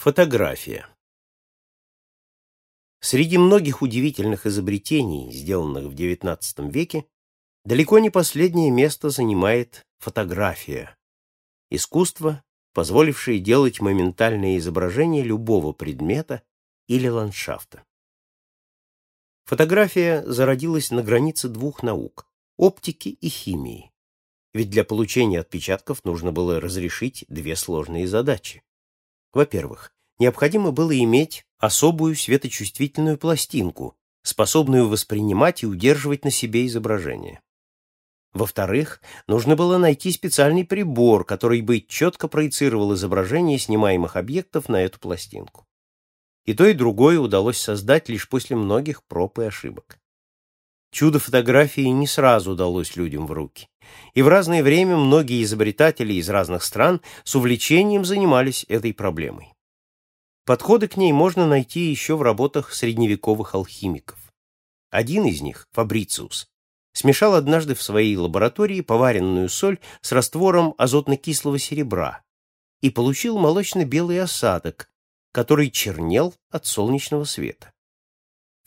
Фотография. Среди многих удивительных изобретений, сделанных в XIX веке, далеко не последнее место занимает фотография. Искусство, позволившее делать моментальное изображение любого предмета или ландшафта. Фотография зародилась на границе двух наук – оптики и химии. Ведь для получения отпечатков нужно было разрешить две сложные задачи. Во-первых, необходимо было иметь особую светочувствительную пластинку, способную воспринимать и удерживать на себе изображение. Во-вторых, нужно было найти специальный прибор, который бы четко проецировал изображение снимаемых объектов на эту пластинку. И то, и другое удалось создать лишь после многих проб и ошибок. Чудо фотографии не сразу удалось людям в руки, и в разное время многие изобретатели из разных стран с увлечением занимались этой проблемой. Подходы к ней можно найти еще в работах средневековых алхимиков. Один из них, Фабрициус, смешал однажды в своей лаборатории поваренную соль с раствором азотно-кислого серебра и получил молочно-белый осадок, который чернел от солнечного света.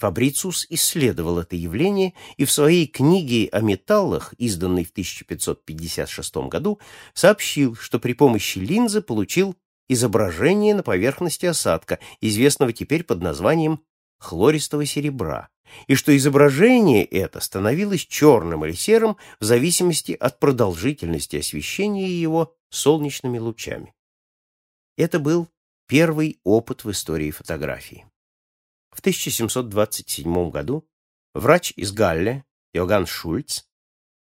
Фабрициус исследовал это явление и в своей книге о металлах, изданной в 1556 году, сообщил, что при помощи линзы получил изображение на поверхности осадка, известного теперь под названием хлористого серебра, и что изображение это становилось черным или серым в зависимости от продолжительности освещения его солнечными лучами. Это был первый опыт в истории фотографии. В 1727 году врач из Галле, Иоганн Шульц,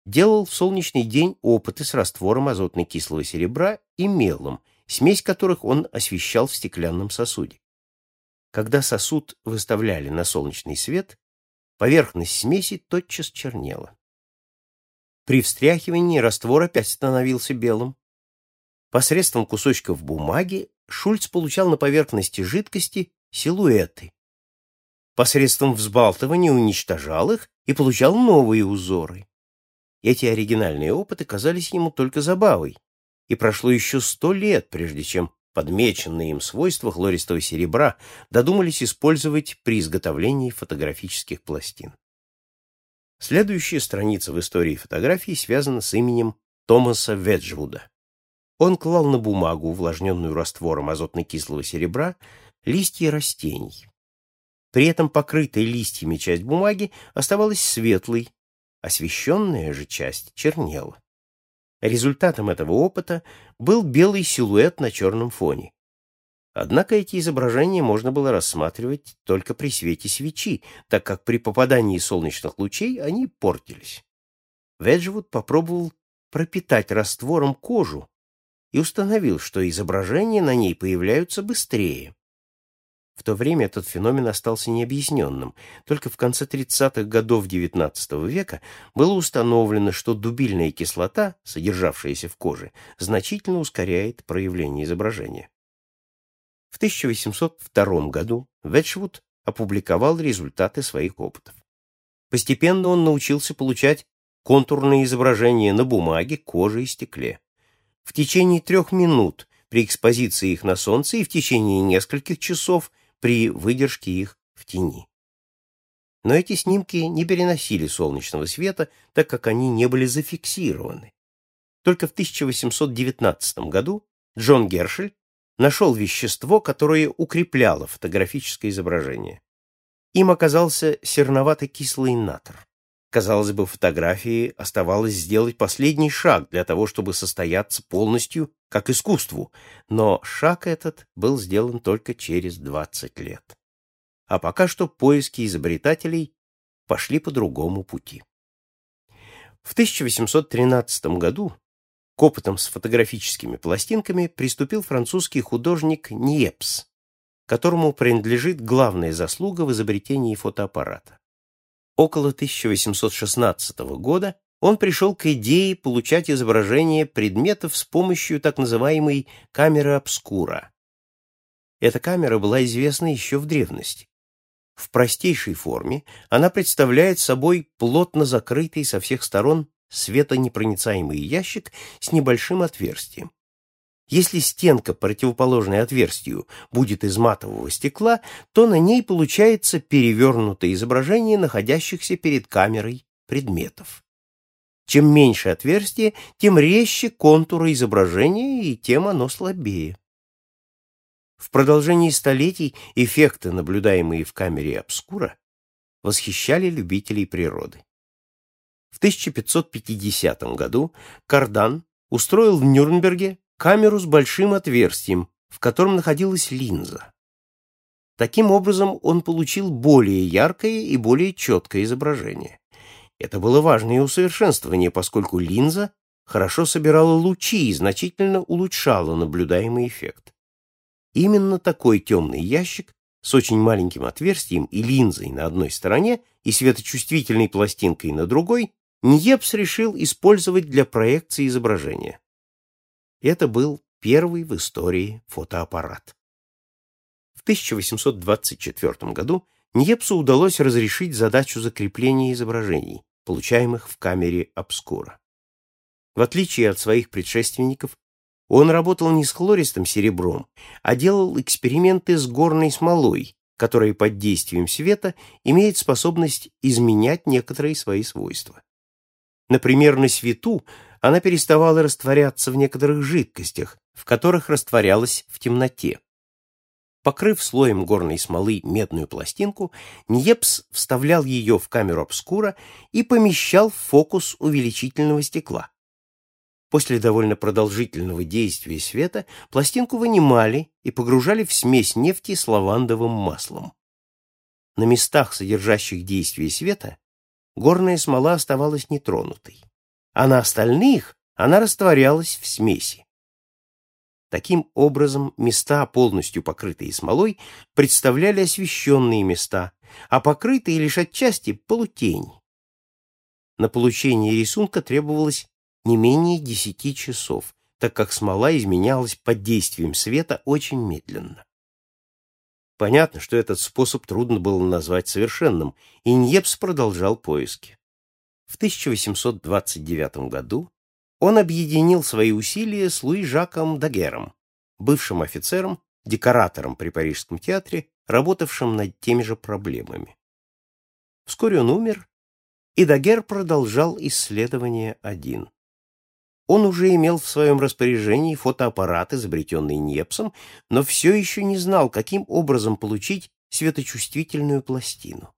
делал в солнечный день опыты с раствором азотно-кислого серебра и мелом, смесь которых он освещал в стеклянном сосуде. Когда сосуд выставляли на солнечный свет, поверхность смеси тотчас чернела. При встряхивании раствор опять становился белым. Посредством кусочков бумаги Шульц получал на поверхности жидкости силуэты, посредством взбалтывания уничтожал их и получал новые узоры. Эти оригинальные опыты казались ему только забавой, и прошло еще сто лет, прежде чем подмеченные им свойства хлористого серебра додумались использовать при изготовлении фотографических пластин. Следующая страница в истории фотографии связана с именем Томаса Веджвуда. Он клал на бумагу, увлажненную раствором азотно-кислого серебра, листья растений. При этом покрытая листьями часть бумаги оставалась светлой, освещенная же часть чернела. Результатом этого опыта был белый силуэт на черном фоне. Однако эти изображения можно было рассматривать только при свете свечи, так как при попадании солнечных лучей они портились. Веджвуд попробовал пропитать раствором кожу и установил, что изображения на ней появляются быстрее. В то время этот феномен остался необъясненным. Только в конце 30-х годов XIX века было установлено, что дубильная кислота, содержавшаяся в коже, значительно ускоряет проявление изображения. В 1802 году Ветчвуд опубликовал результаты своих опытов. Постепенно он научился получать контурные изображения на бумаге, коже и стекле. В течение трех минут при экспозиции их на солнце и в течение нескольких часов при выдержке их в тени. Но эти снимки не переносили солнечного света, так как они не были зафиксированы. Только в 1819 году Джон Гершель нашел вещество, которое укрепляло фотографическое изображение. Им оказался серновато-кислый натр. Казалось бы, фотографии оставалось сделать последний шаг для того, чтобы состояться полностью как искусству, но шаг этот был сделан только через 20 лет. А пока что поиски изобретателей пошли по другому пути. В 1813 году к опытам с фотографическими пластинками приступил французский художник Ниепс, которому принадлежит главная заслуга в изобретении фотоаппарата. Около 1816 года он пришел к идее получать изображение предметов с помощью так называемой камеры обскура. Эта камера была известна еще в древности. В простейшей форме она представляет собой плотно закрытый со всех сторон светонепроницаемый ящик с небольшим отверстием. Если стенка, противоположная отверстию, будет из матового стекла, то на ней получается перевернутое изображение находящихся перед камерой предметов. Чем меньше отверстие, тем резче контуры изображения, и тем оно слабее. В продолжении столетий эффекты, наблюдаемые в камере обскура, восхищали любителей природы. В 1550 году Кардан устроил в Нюрнберге камеру с большим отверстием, в котором находилась линза. Таким образом, он получил более яркое и более четкое изображение. Это было важное усовершенствование, поскольку линза хорошо собирала лучи и значительно улучшала наблюдаемый эффект. Именно такой темный ящик с очень маленьким отверстием и линзой на одной стороне и светочувствительной пластинкой на другой Ньепс решил использовать для проекции изображения. Это был первый в истории фотоаппарат. В 1824 году Ньепсу удалось разрешить задачу закрепления изображений, получаемых в камере обскура. В отличие от своих предшественников, он работал не с хлористым серебром, а делал эксперименты с горной смолой, которая под действием света имеет способность изменять некоторые свои свойства. Например, на свету она переставала растворяться в некоторых жидкостях, в которых растворялась в темноте. Покрыв слоем горной смолы медную пластинку, Ньепс вставлял ее в камеру обскура и помещал в фокус увеличительного стекла. После довольно продолжительного действия света пластинку вынимали и погружали в смесь нефти с лавандовым маслом. На местах, содержащих действие света, горная смола оставалась нетронутой, а на остальных она растворялась в смеси. Таким образом, места, полностью покрытые смолой, представляли освещенные места, а покрытые лишь отчасти полутень. На получение рисунка требовалось не менее десяти часов, так как смола изменялась под действием света очень медленно. Понятно, что этот способ трудно было назвать совершенным, и Ньепс продолжал поиски. В 1829 году он объединил свои усилия с Луи Жаком Дагером, бывшим офицером, декоратором при Парижском театре, работавшим над теми же проблемами. Вскоре он умер, и Дагер продолжал исследование один. Он уже имел в своем распоряжении фотоаппарат, изобретенный Непсом, но все еще не знал, каким образом получить светочувствительную пластину.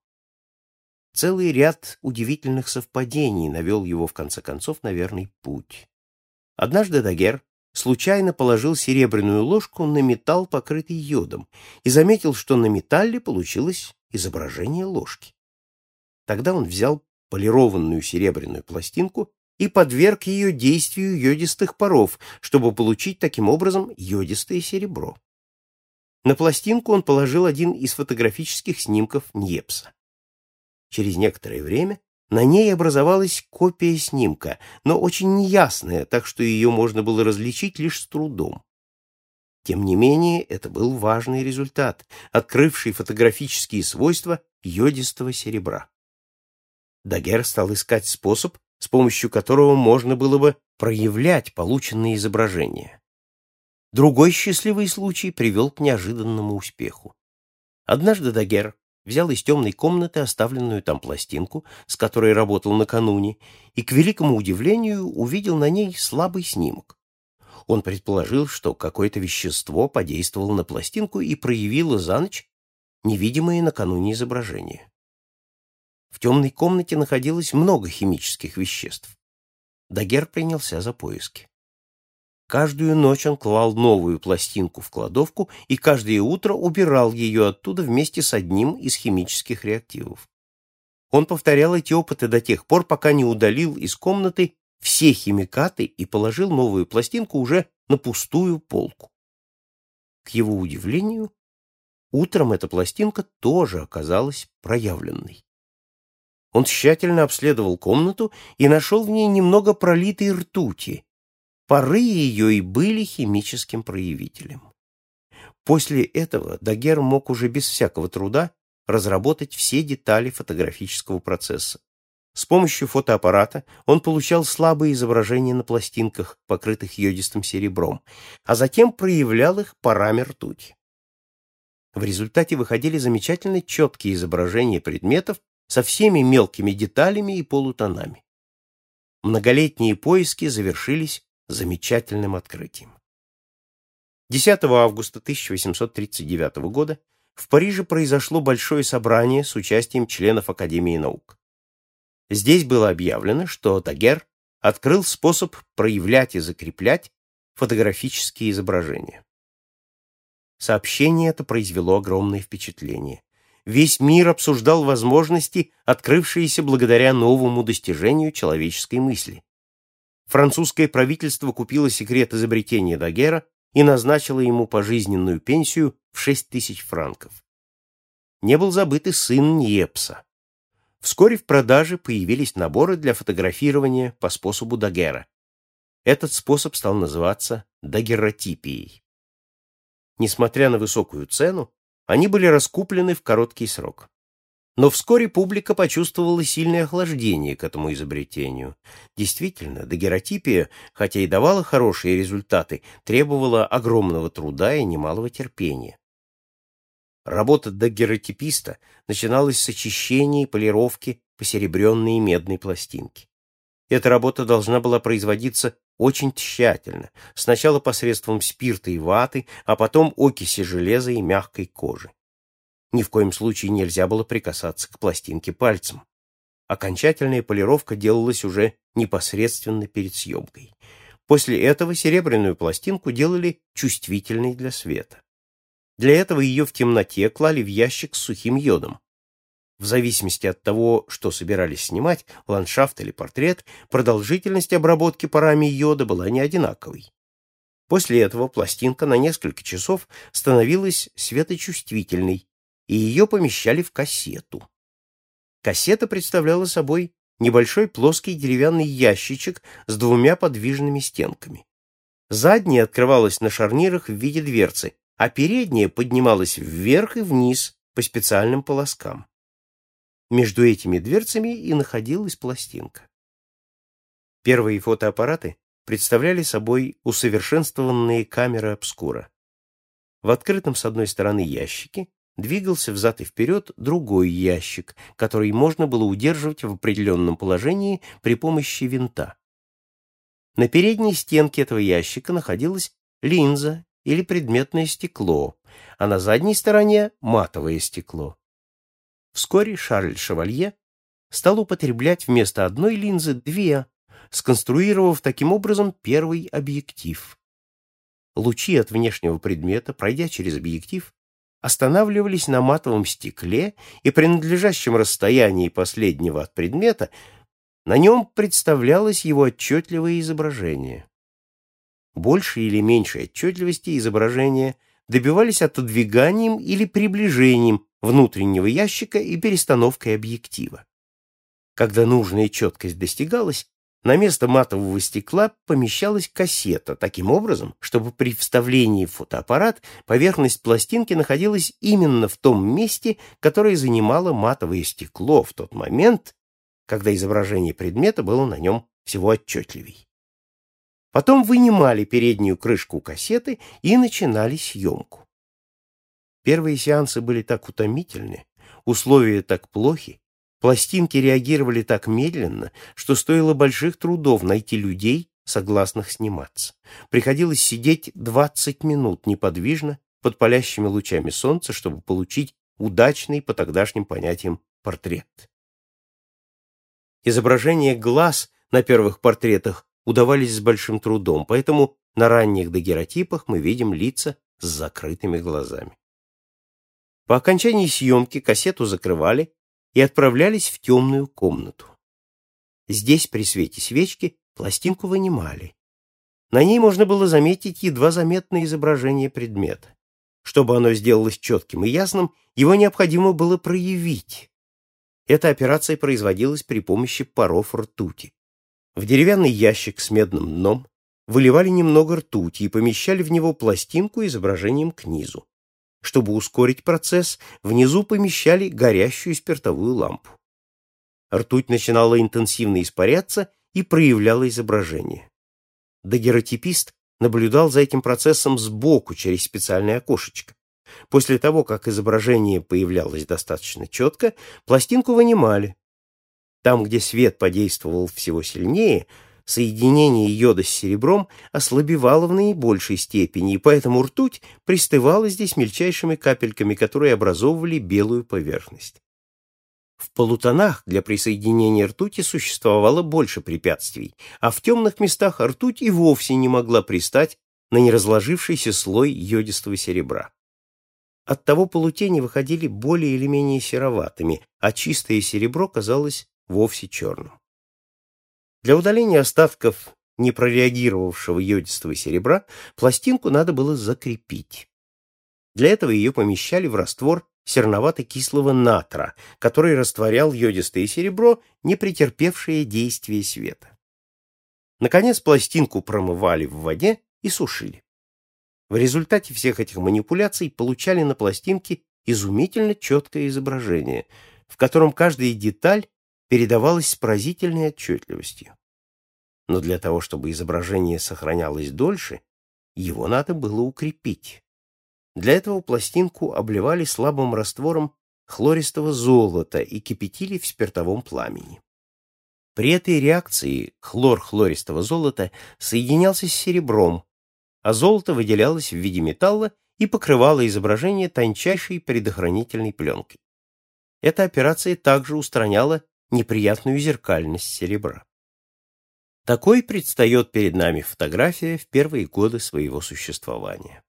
Целый ряд удивительных совпадений навел его, в конце концов, на верный путь. Однажды Дагер случайно положил серебряную ложку на металл, покрытый йодом, и заметил, что на металле получилось изображение ложки. Тогда он взял полированную серебряную пластинку и подверг ее действию йодистых паров, чтобы получить таким образом йодистое серебро. На пластинку он положил один из фотографических снимков Ньепса. Через некоторое время на ней образовалась копия снимка, но очень неясная, так что ее можно было различить лишь с трудом. Тем не менее, это был важный результат, открывший фотографические свойства йодистого серебра. Дагер стал искать способ, с помощью которого можно было бы проявлять полученные изображения. Другой счастливый случай привел к неожиданному успеху. Однажды Дагер взял из темной комнаты оставленную там пластинку, с которой работал накануне, и, к великому удивлению, увидел на ней слабый снимок. Он предположил, что какое-то вещество подействовало на пластинку и проявило за ночь невидимые накануне изображения. В темной комнате находилось много химических веществ. Дагер принялся за поиски. Каждую ночь он клал новую пластинку в кладовку и каждое утро убирал ее оттуда вместе с одним из химических реактивов. Он повторял эти опыты до тех пор, пока не удалил из комнаты все химикаты и положил новую пластинку уже на пустую полку. К его удивлению, утром эта пластинка тоже оказалась проявленной. Он тщательно обследовал комнату и нашел в ней немного пролитой ртути, Пары ее и были химическим проявителем. После этого Дагер мог уже без всякого труда разработать все детали фотографического процесса. С помощью фотоаппарата он получал слабые изображения на пластинках, покрытых йодистым серебром, а затем проявлял их парами ртути. В результате выходили замечательно четкие изображения предметов со всеми мелкими деталями и полутонами. Многолетние поиски завершились замечательным открытием. 10 августа 1839 года в Париже произошло большое собрание с участием членов Академии наук. Здесь было объявлено, что Дагер открыл способ проявлять и закреплять фотографические изображения. Сообщение это произвело огромное впечатление. Весь мир обсуждал возможности, открывшиеся благодаря новому достижению человеческой мысли. Французское правительство купило секрет изобретения Дагера и назначило ему пожизненную пенсию в 6 тысяч франков. Не был забыт и сын Ньепса. Вскоре в продаже появились наборы для фотографирования по способу Дагера. Этот способ стал называться дагеротипией. Несмотря на высокую цену, они были раскуплены в короткий срок. Но вскоре публика почувствовала сильное охлаждение к этому изобретению. Действительно, дагеротипия, хотя и давала хорошие результаты, требовала огромного труда и немалого терпения. Работа дагеротиписта начиналась с очищения и полировки посеребренной медной пластинки. Эта работа должна была производиться очень тщательно, сначала посредством спирта и ваты, а потом окиси железа и мягкой кожи. Ни в коем случае нельзя было прикасаться к пластинке пальцем. Окончательная полировка делалась уже непосредственно перед съемкой. После этого серебряную пластинку делали чувствительной для света. Для этого ее в темноте клали в ящик с сухим йодом. В зависимости от того, что собирались снимать, ландшафт или портрет, продолжительность обработки парами йода была не одинаковой. После этого пластинка на несколько часов становилась светочувствительной, и ее помещали в кассету. Кассета представляла собой небольшой плоский деревянный ящичек с двумя подвижными стенками. Задняя открывалась на шарнирах в виде дверцы, а передняя поднималась вверх и вниз по специальным полоскам. Между этими дверцами и находилась пластинка. Первые фотоаппараты представляли собой усовершенствованные камеры обскура. В открытом с одной стороны ящике двигался взад и вперед другой ящик, который можно было удерживать в определенном положении при помощи винта. На передней стенке этого ящика находилась линза или предметное стекло, а на задней стороне матовое стекло. Вскоре Шарль Шевалье стал употреблять вместо одной линзы две, сконструировав таким образом первый объектив. Лучи от внешнего предмета, пройдя через объектив, останавливались на матовом стекле и при надлежащем расстоянии последнего от предмета на нем представлялось его отчетливое изображение. Большей или меньшей отчетливости изображения добивались отодвиганием или приближением внутреннего ящика и перестановкой объектива. Когда нужная четкость достигалась, на место матового стекла помещалась кассета, таким образом, чтобы при вставлении в фотоаппарат поверхность пластинки находилась именно в том месте, которое занимало матовое стекло в тот момент, когда изображение предмета было на нем всего отчетливей. Потом вынимали переднюю крышку кассеты и начинали съемку. Первые сеансы были так утомительны, условия так плохи, пластинки реагировали так медленно, что стоило больших трудов найти людей, согласных сниматься. Приходилось сидеть 20 минут неподвижно под палящими лучами солнца, чтобы получить удачный по тогдашним понятиям портрет. Изображение глаз на первых портретах удавались с большим трудом, поэтому на ранних дагеротипах мы видим лица с закрытыми глазами. По окончании съемки кассету закрывали и отправлялись в темную комнату. Здесь при свете свечки пластинку вынимали. На ней можно было заметить едва заметное изображение предмета. Чтобы оно сделалось четким и ясным, его необходимо было проявить. Эта операция производилась при помощи паров ртути. В деревянный ящик с медным дном выливали немного ртути и помещали в него пластинку изображением к низу. Чтобы ускорить процесс, внизу помещали горящую спиртовую лампу. ртуть начинала интенсивно испаряться и проявляла изображение. Дагеротипист наблюдал за этим процессом сбоку через специальное окошечко. После того, как изображение появлялось достаточно четко, пластинку вынимали. Там, где свет подействовал всего сильнее, соединение йода с серебром ослабевало в наибольшей степени, и поэтому ртуть пристывала здесь мельчайшими капельками, которые образовывали белую поверхность. В полутонах для присоединения ртути существовало больше препятствий, а в темных местах ртуть и вовсе не могла пристать на неразложившийся слой йодистого серебра. Оттого полутени выходили более или менее сероватыми, а чистое серебро казалось вовсе черным. Для удаления остатков непрореагировавшего йодистого серебра пластинку надо было закрепить. Для этого ее помещали в раствор серновато-кислого натра, который растворял йодистое серебро, не претерпевшее действия света. Наконец пластинку промывали в воде и сушили. В результате всех этих манипуляций получали на пластинке изумительно четкое изображение, в котором каждая деталь передавалась с поразительной отчетливостью. Но для того, чтобы изображение сохранялось дольше, его надо было укрепить. Для этого пластинку обливали слабым раствором хлористого золота и кипятили в спиртовом пламени. При этой реакции хлор хлористого золота соединялся с серебром, а золото выделялось в виде металла и покрывало изображение тончайшей предохранительной пленкой. Эта операция также устраняла неприятную зеркальность серебра. Такой предстает перед нами фотография в первые годы своего существования.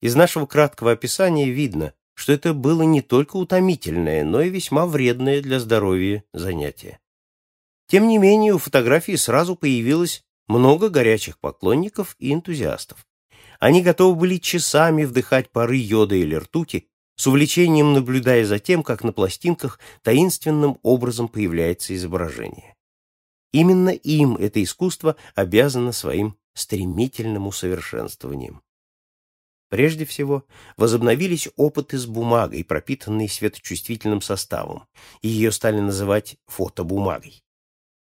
Из нашего краткого описания видно, что это было не только утомительное, но и весьма вредное для здоровья занятие. Тем не менее, у фотографии сразу появилось много горячих поклонников и энтузиастов. Они готовы были часами вдыхать пары йода или ртути, с увлечением наблюдая за тем, как на пластинках таинственным образом появляется изображение. Именно им это искусство обязано своим стремительным усовершенствованием. Прежде всего, возобновились опыты с бумагой, пропитанной светочувствительным составом, и ее стали называть фотобумагой.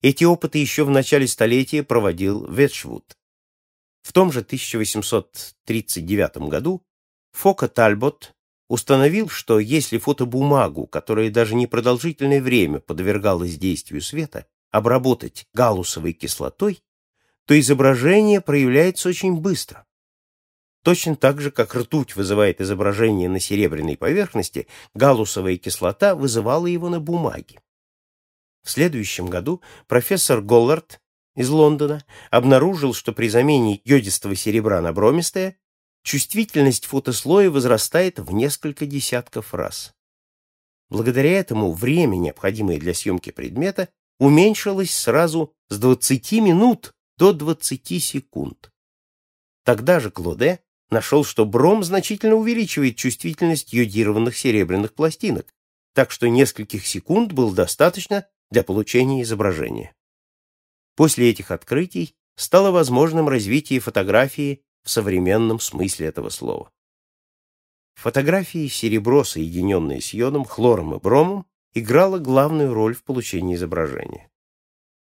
Эти опыты еще в начале столетия проводил Ветшвуд. В том же 1839 году Фока Тальбот установил, что если фотобумагу, которая даже непродолжительное время подвергалась действию света, обработать галлусовой кислотой, то изображение проявляется очень быстро. Точно так же, как ртуть вызывает изображение на серебряной поверхности, галлусовая кислота вызывала его на бумаге. В следующем году профессор Голлард из Лондона обнаружил, что при замене йодистого серебра на бромистое чувствительность фотослоя возрастает в несколько десятков раз. Благодаря этому время, необходимое для съемки предмета, уменьшилось сразу с 20 минут до 20 секунд. Тогда же Клоде нашел, что бром значительно увеличивает чувствительность йодированных серебряных пластинок, так что нескольких секунд было достаточно для получения изображения. После этих открытий стало возможным развитие фотографии в современном смысле этого слова. Фотографии серебро, соединенное с йодом, хлором и бромом, играло главную роль в получении изображения.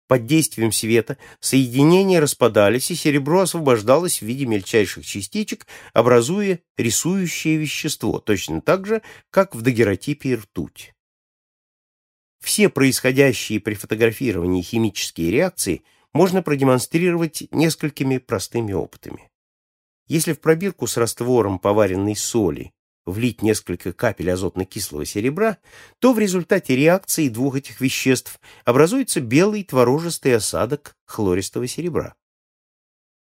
Под действием света соединения распадались, и серебро освобождалось в виде мельчайших частичек, образуя рисующее вещество, точно так же, как в дагеротипе ртуть. Все происходящие при фотографировании химические реакции можно продемонстрировать несколькими простыми опытами. Если в пробирку с раствором поваренной соли влить несколько капель азотно-кислого серебра, то в результате реакции двух этих веществ образуется белый творожистый осадок хлористого серебра.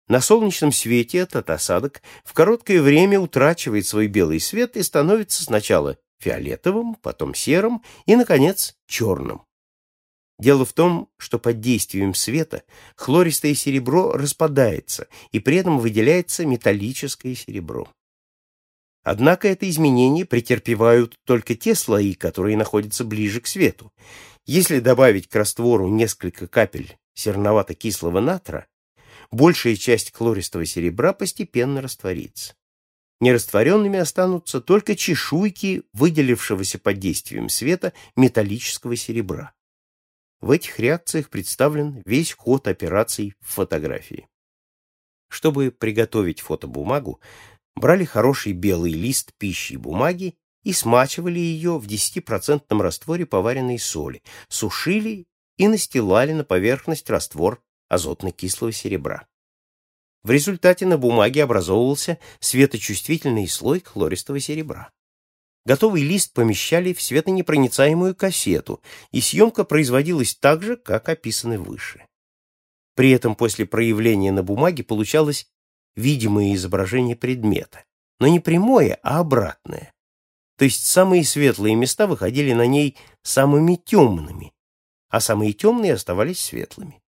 На солнечном свете этот осадок в короткое время утрачивает свой белый свет и становится сначала фиолетовым, потом серым и, наконец, черным. Дело в том, что под действием света хлористое серебро распадается, и при этом выделяется металлическое серебро. Однако это изменение претерпевают только те слои, которые находятся ближе к свету. Если добавить к раствору несколько капель серновато-кислого натра, большая часть хлористого серебра постепенно растворится. Нерастворенными останутся только чешуйки выделившегося под действием света металлического серебра. В этих реакциях представлен весь ход операций в фотографии. Чтобы приготовить фотобумагу, брали хороший белый лист пищи и бумаги и смачивали ее в 10% растворе поваренной соли, сушили и настилали на поверхность раствор азотно-кислого серебра. В результате на бумаге образовывался светочувствительный слой хлористого серебра. Готовый лист помещали в светонепроницаемую кассету, и съемка производилась так же, как описано выше. При этом после проявления на бумаге получалось видимое изображение предмета, но не прямое, а обратное. То есть самые светлые места выходили на ней самыми темными, а самые темные оставались светлыми.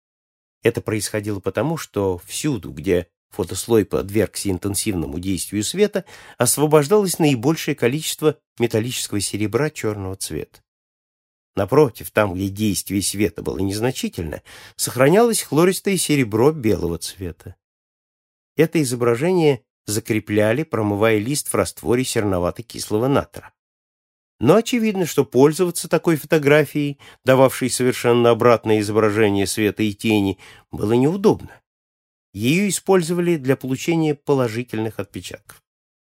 Это происходило потому, что всюду, где фотослой подвергся интенсивному действию света, освобождалось наибольшее количество металлического серебра черного цвета. Напротив, там, где действие света было незначительно, сохранялось хлористое серебро белого цвета. Это изображение закрепляли, промывая лист в растворе серновато-кислого натра. Но очевидно, что пользоваться такой фотографией, дававшей совершенно обратное изображение света и тени, было неудобно. Ее использовали для получения положительных отпечатков.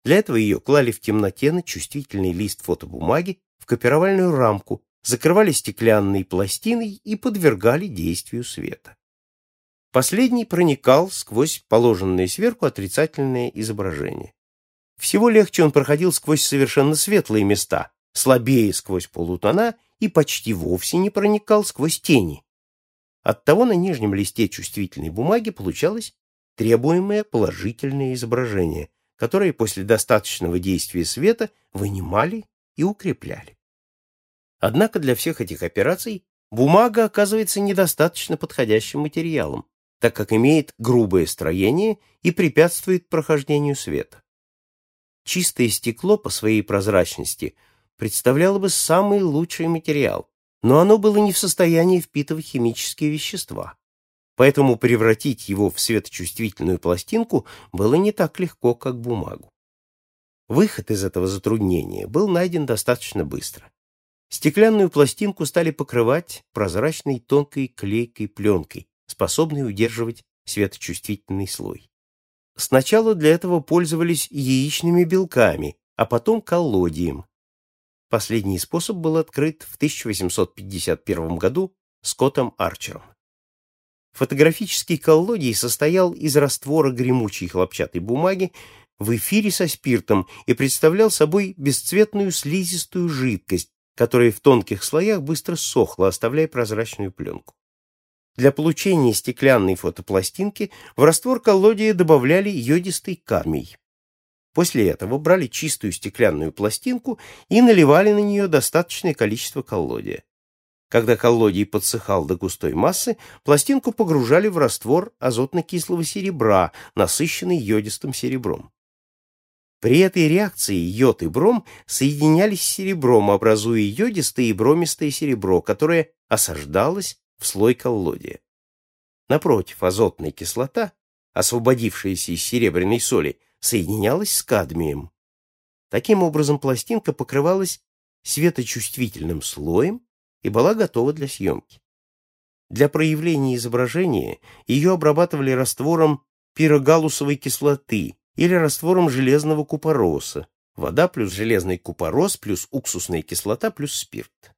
Для этого ее клали в темноте на чувствительный лист фотобумаги в копировальную рамку, закрывали стеклянной пластиной и подвергали действию света. Последний проникал сквозь положенное сверху отрицательное изображение. Всего легче он проходил сквозь совершенно светлые места, слабее сквозь полутона и почти вовсе не проникал сквозь тени. Оттого на нижнем листе чувствительной бумаги получалось требуемое положительное изображение, которое после достаточного действия света вынимали и укрепляли. Однако для всех этих операций бумага оказывается недостаточно подходящим материалом, так как имеет грубое строение и препятствует прохождению света. Чистое стекло по своей прозрачности представляло бы самый лучший материал, но оно было не в состоянии впитывать химические вещества. Поэтому превратить его в светочувствительную пластинку было не так легко, как бумагу. Выход из этого затруднения был найден достаточно быстро. Стеклянную пластинку стали покрывать прозрачной тонкой клейкой пленкой, способный удерживать светочувствительный слой. Сначала для этого пользовались яичными белками, а потом коллодием. Последний способ был открыт в 1851 году Скоттом Арчером. Фотографический коллодий состоял из раствора гремучей хлопчатой бумаги в эфире со спиртом и представлял собой бесцветную слизистую жидкость, которая в тонких слоях быстро сохла, оставляя прозрачную пленку. Для получения стеклянной фотопластинки в раствор коллодия добавляли йодистый кадмий. После этого брали чистую стеклянную пластинку и наливали на нее достаточное количество коллодия. Когда коллодий подсыхал до густой массы, пластинку погружали в раствор азотно-кислого серебра, насыщенный йодистым серебром. При этой реакции йод и бром соединялись с серебром, образуя йодистое и бромистое серебро, которое осаждалось в слой коллодия. Напротив, азотная кислота, освободившаяся из серебряной соли, соединялась с кадмием. Таким образом, пластинка покрывалась светочувствительным слоем и была готова для съемки. Для проявления изображения ее обрабатывали раствором пирогалусовой кислоты или раствором железного купороса, вода плюс железный купорос плюс уксусная кислота плюс спирт.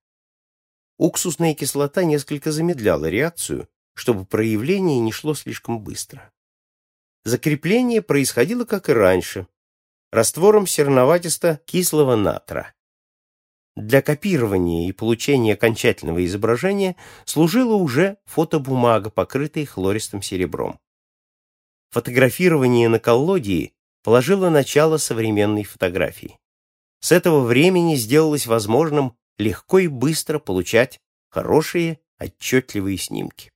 Уксусная кислота несколько замедляла реакцию, чтобы проявление не шло слишком быстро. Закрепление происходило, как и раньше, раствором серноватисто-кислого натра. Для копирования и получения окончательного изображения служила уже фотобумага, покрытая хлористым серебром. Фотографирование на коллодии положило начало современной фотографии. С этого времени сделалось возможным легко и быстро получать хорошие отчетливые снимки.